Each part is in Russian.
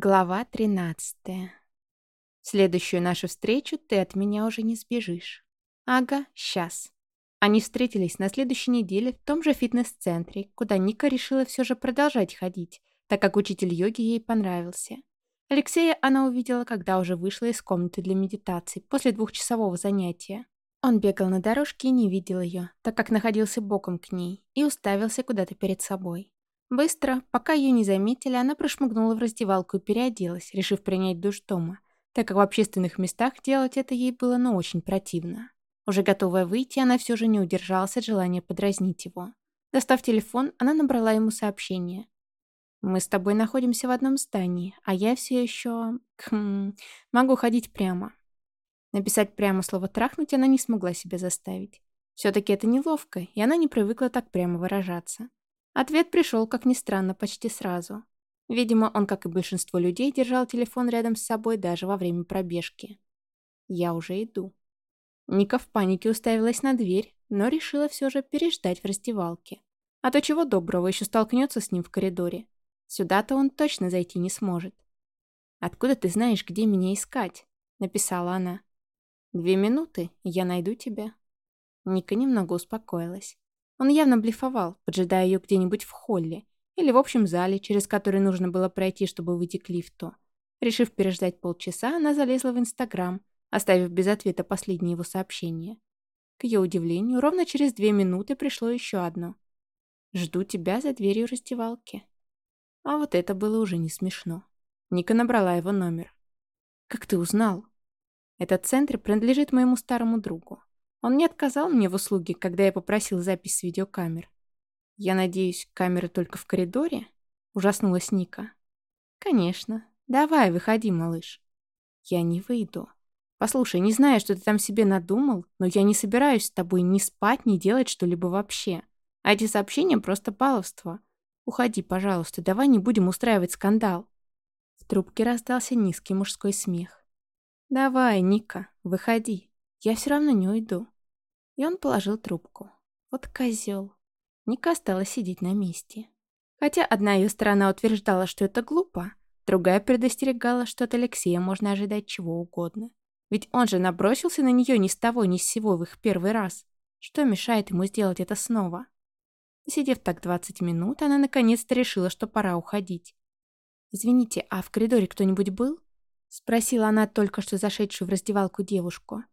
Глава 13. Следующую нашу встречу ты от меня уже не сбежишь. Ага, сейчас. Они встретились на следующей неделе в том же фитнес-центре, куда Ника решила все же продолжать ходить, так как учитель йоги ей понравился. Алексея она увидела, когда уже вышла из комнаты для медитации после двухчасового занятия. Он бегал на дорожке и не видел ее, так как находился боком к ней, и уставился куда-то перед собой. Быстро, пока ее не заметили, она прошмыгнула в раздевалку и переоделась, решив принять душ дома, так как в общественных местах делать это ей было ну очень противно. Уже готовая выйти, она все же не удержалась от желания подразнить его. Достав телефон, она набрала ему сообщение. «Мы с тобой находимся в одном здании, а я все еще... Хм, могу ходить прямо». Написать прямо слово «трахнуть» она не смогла себя заставить. Все-таки это неловко, и она не привыкла так прямо выражаться. Ответ пришел, как ни странно, почти сразу. Видимо, он, как и большинство людей, держал телефон рядом с собой даже во время пробежки. Я уже иду. Ника в панике уставилась на дверь, но решила все же переждать в раздевалке. А то чего доброго еще столкнется с ним в коридоре. Сюда-то он точно зайти не сможет. «Откуда ты знаешь, где меня искать?» — написала она. «Две минуты, и я найду тебя». Ника немного успокоилась. Он явно блефовал, поджидая ее где-нибудь в холле или в общем зале, через который нужно было пройти, чтобы выйти к лифту. Решив переждать полчаса, она залезла в Инстаграм, оставив без ответа последнее его сообщение. К ее удивлению, ровно через две минуты пришло еще одно. «Жду тебя за дверью раздевалки». А вот это было уже не смешно. Ника набрала его номер. «Как ты узнал?» «Этот центр принадлежит моему старому другу. Он не отказал мне в услуге, когда я попросил запись с видеокамер. «Я надеюсь, камеры только в коридоре?» Ужаснулась Ника. «Конечно. Давай, выходи, малыш». «Я не выйду. Послушай, не знаю, что ты там себе надумал, но я не собираюсь с тобой ни спать, ни делать что-либо вообще. А эти сообщения просто баловство. Уходи, пожалуйста, давай не будем устраивать скандал». В трубке раздался низкий мужской смех. «Давай, Ника, выходи. Я все равно не уйду. И он положил трубку. Вот козел. Ника стала сидеть на месте. Хотя одна ее сторона утверждала, что это глупо, другая предостерегала, что от Алексея можно ожидать чего угодно. Ведь он же набросился на нее ни с того ни с сего в их первый раз. Что мешает ему сделать это снова? Сидев так 20 минут, она наконец-то решила, что пора уходить. «Извините, а в коридоре кто-нибудь был?» Спросила она только что зашедшую в раздевалку девушку.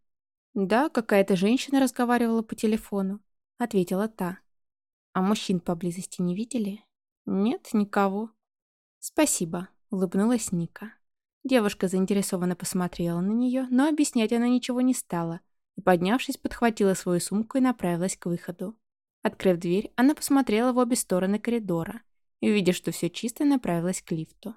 «Да, какая-то женщина разговаривала по телефону», — ответила та. «А мужчин поблизости не видели?» «Нет, никого». «Спасибо», — улыбнулась Ника. Девушка заинтересованно посмотрела на нее, но объяснять она ничего не стала, и, поднявшись, подхватила свою сумку и направилась к выходу. Открыв дверь, она посмотрела в обе стороны коридора и, увидев, что все чисто, направилась к лифту.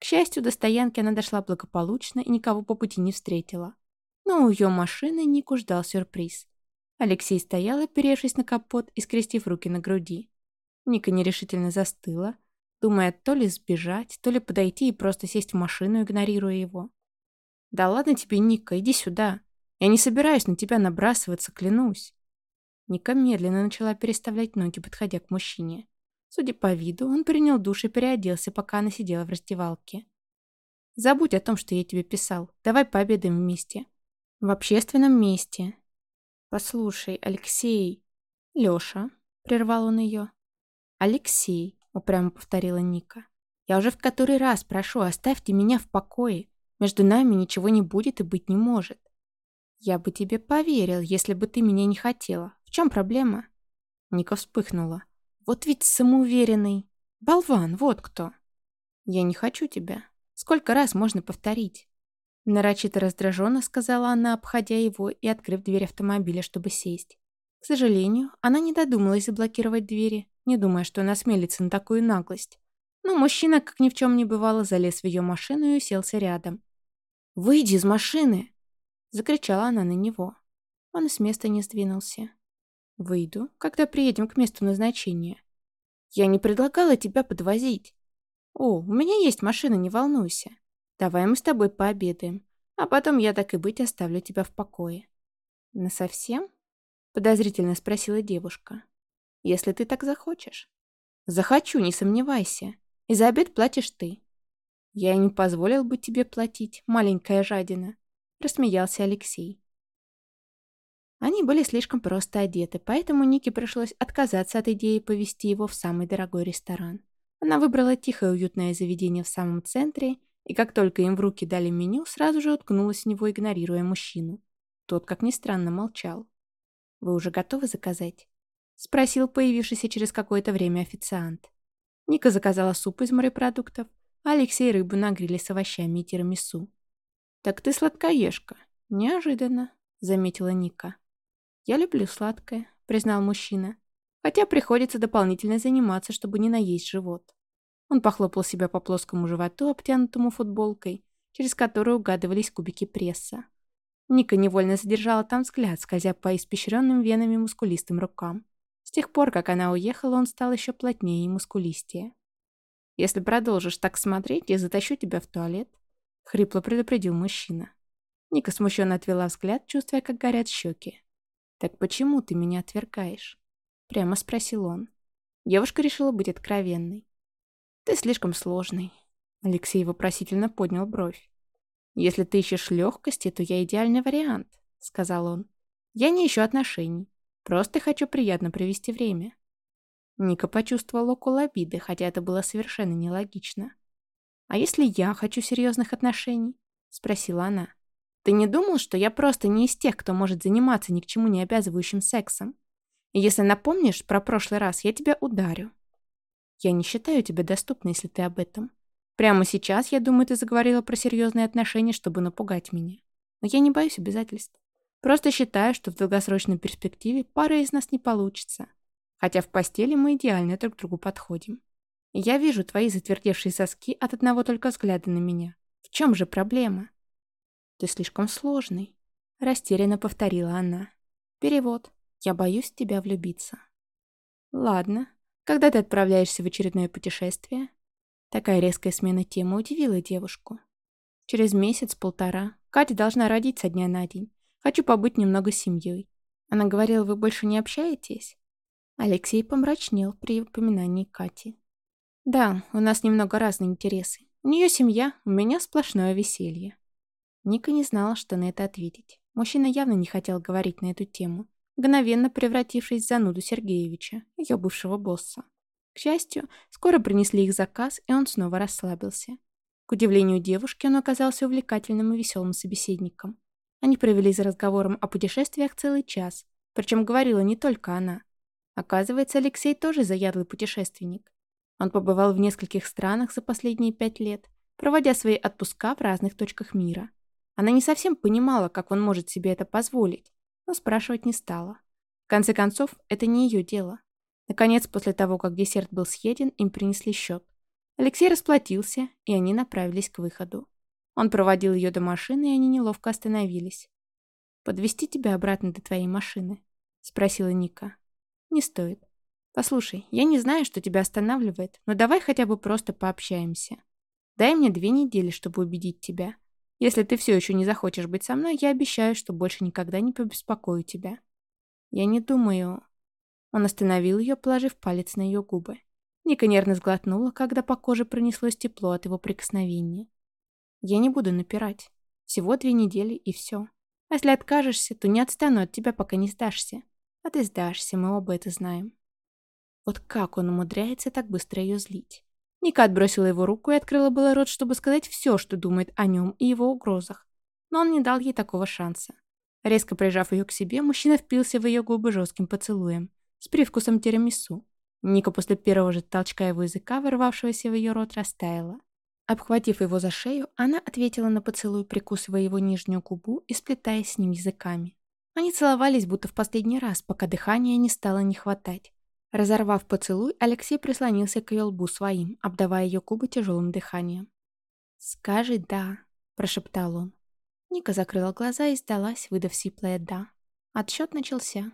К счастью, до стоянки она дошла благополучно и никого по пути не встретила. Но у ее машины Нику ждал сюрприз. Алексей стоял, оперевшись на капот и скрестив руки на груди. Ника нерешительно застыла, думая то ли сбежать, то ли подойти и просто сесть в машину, игнорируя его. «Да ладно тебе, Ника, иди сюда. Я не собираюсь на тебя набрасываться, клянусь». Ника медленно начала переставлять ноги, подходя к мужчине. Судя по виду, он принял душ и переоделся, пока она сидела в раздевалке. «Забудь о том, что я тебе писал. Давай пообедаем вместе. В общественном месте. Послушай, Алексей. Лёша, прервал он её. Алексей, упрямо повторила Ника. Я уже в который раз прошу, оставьте меня в покое. Между нами ничего не будет и быть не может. Я бы тебе поверил, если бы ты меня не хотела. В чем проблема? Ника вспыхнула. Вот ведь самоуверенный. Болван, вот кто. Я не хочу тебя. Сколько раз можно повторить? Нарочито раздраженно сказала она, обходя его и открыв дверь автомобиля, чтобы сесть. К сожалению, она не додумалась заблокировать двери, не думая, что она смелится на такую наглость. Но мужчина, как ни в чем не бывало, залез в ее машину и уселся рядом. «Выйди из машины!» — закричала она на него. Он с места не сдвинулся. «Выйду, когда приедем к месту назначения. Я не предлагала тебя подвозить. О, у меня есть машина, не волнуйся. Давай мы с тобой пообедаем, а потом я так и быть оставлю тебя в покое». «Насовсем?» — подозрительно спросила девушка. «Если ты так захочешь». «Захочу, не сомневайся. И за обед платишь ты». «Я и не позволил бы тебе платить, маленькая жадина», — рассмеялся Алексей. Они были слишком просто одеты, поэтому Нике пришлось отказаться от идеи повести его в самый дорогой ресторан. Она выбрала тихое уютное заведение в самом центре, и как только им в руки дали меню, сразу же уткнулась в него, игнорируя мужчину. Тот, как ни странно, молчал. «Вы уже готовы заказать?» — спросил появившийся через какое-то время официант. Ника заказала суп из морепродуктов, а Алексей рыбу на гриле с овощами и тирамису. «Так ты сладкоежка. Неожиданно», — заметила Ника. «Я люблю сладкое», — признал мужчина. «Хотя приходится дополнительно заниматься, чтобы не наесть живот». Он похлопал себя по плоскому животу, обтянутому футболкой, через которую угадывались кубики пресса. Ника невольно задержала там взгляд, скользя по испещренным венами мускулистым рукам. С тех пор, как она уехала, он стал еще плотнее и мускулистее. «Если продолжишь так смотреть, я затащу тебя в туалет», — хрипло предупредил мужчина. Ника смущенно отвела взгляд, чувствуя, как горят щеки. «Так почему ты меня отвергаешь?» — прямо спросил он. Девушка решила быть откровенной. «Ты слишком сложный». Алексей вопросительно поднял бровь. «Если ты ищешь легкости, то я идеальный вариант», — сказал он. «Я не ищу отношений. Просто хочу приятно провести время». Ника почувствовала около обиды, хотя это было совершенно нелогично. «А если я хочу серьезных отношений?» — спросила она. «Ты не думал, что я просто не из тех, кто может заниматься ни к чему не обязывающим сексом? Если напомнишь про прошлый раз, я тебя ударю». «Я не считаю тебя доступной, если ты об этом. Прямо сейчас, я думаю, ты заговорила про серьезные отношения, чтобы напугать меня. Но я не боюсь обязательств. Просто считаю, что в долгосрочной перспективе пара из нас не получится. Хотя в постели мы идеально друг к другу подходим. Я вижу твои затвердевшие соски от одного только взгляда на меня. В чем же проблема? Ты слишком сложный. Растерянно повторила она. Перевод. Я боюсь в тебя влюбиться. Ладно. Когда ты отправляешься в очередное путешествие? Такая резкая смена темы удивила девушку. Через месяц-полтора Катя должна родить со дня на день. Хочу побыть немного с семьей. Она говорила, вы больше не общаетесь? Алексей помрачнел при упоминании Кати. Да, у нас немного разные интересы. У нее семья, у меня сплошное веселье. Ника не знала, что на это ответить. Мужчина явно не хотел говорить на эту тему, мгновенно превратившись в зануду Сергеевича, ее бывшего босса. К счастью, скоро принесли их заказ, и он снова расслабился. К удивлению девушки, он оказался увлекательным и веселым собеседником. Они провели за разговором о путешествиях целый час, причем говорила не только она. Оказывается, Алексей тоже заядлый путешественник. Он побывал в нескольких странах за последние пять лет, проводя свои отпуска в разных точках мира. Она не совсем понимала, как он может себе это позволить, но спрашивать не стала. В конце концов, это не ее дело. Наконец, после того, как десерт был съеден, им принесли счет. Алексей расплатился, и они направились к выходу. Он проводил ее до машины, и они неловко остановились. «Подвести тебя обратно до твоей машины?» — спросила Ника. «Не стоит. Послушай, я не знаю, что тебя останавливает, но давай хотя бы просто пообщаемся. Дай мне две недели, чтобы убедить тебя. Если ты все еще не захочешь быть со мной, я обещаю, что больше никогда не побеспокою тебя. Я не думаю...» Он остановил ее, положив палец на ее губы. Ника нервно сглотнула, когда по коже пронеслось тепло от его прикосновения. «Я не буду напирать. Всего две недели и все. А если откажешься, то не отстану от тебя, пока не сдашься. А ты сдашься, мы оба это знаем». Вот как он умудряется так быстро ее злить? Ника отбросила его руку и открыла было рот, чтобы сказать все, что думает о нем и его угрозах. Но он не дал ей такого шанса. Резко прижав ее к себе, мужчина впился в ее губы жестким поцелуем с привкусом тирамису. Ника после первого же толчка его языка, вырвавшегося в ее рот, растаяла. Обхватив его за шею, она ответила на поцелуй, прикусывая его нижнюю губу и сплетаясь с ним языками. Они целовались, будто в последний раз, пока дыхания не стало не хватать. Разорвав поцелуй, Алексей прислонился к ее лбу своим, обдавая ее губы тяжелым дыханием. «Скажи «да», — прошептал он. Ника закрыла глаза и сдалась, выдав сиплое «да». Отсчет начался.